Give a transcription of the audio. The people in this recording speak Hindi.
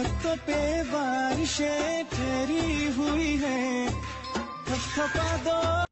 पत्तों पे बारिशें ठहरी हुई है। थपथपा दो।